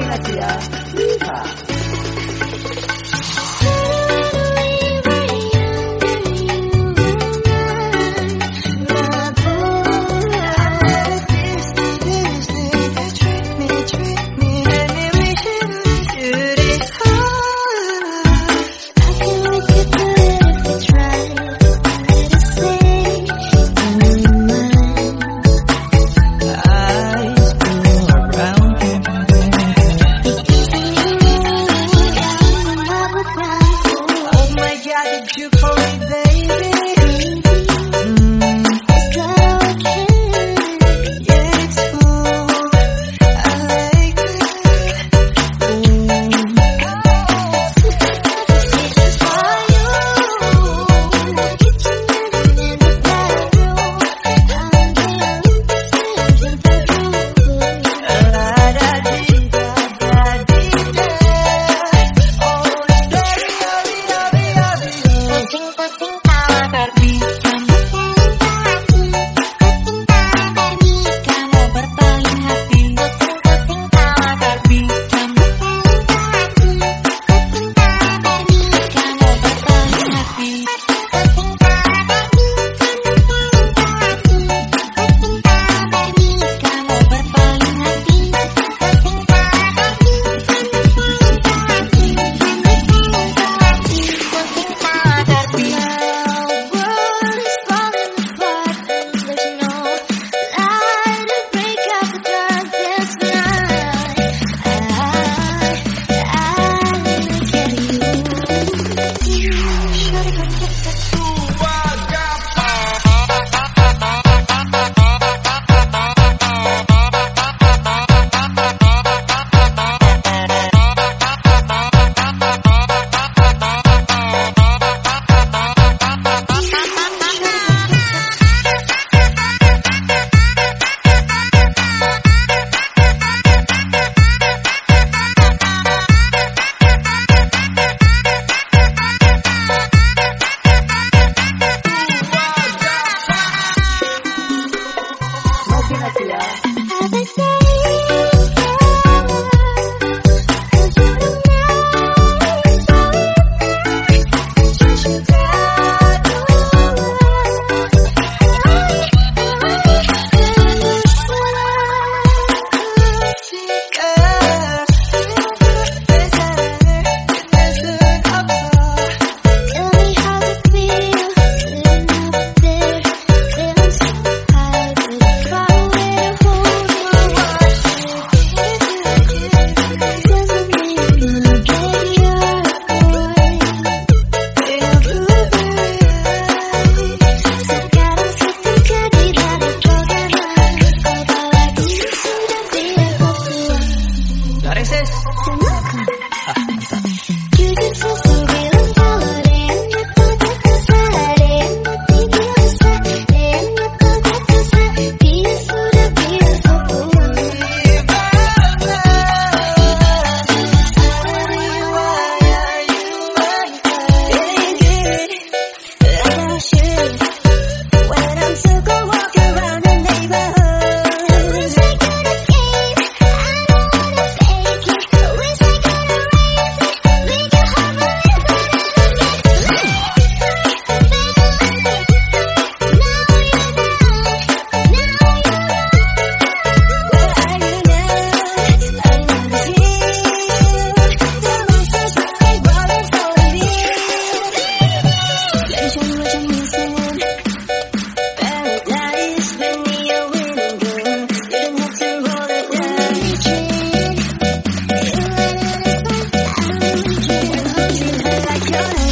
Latina ya, Yeehaw. Imagínate ya. Yeehaw.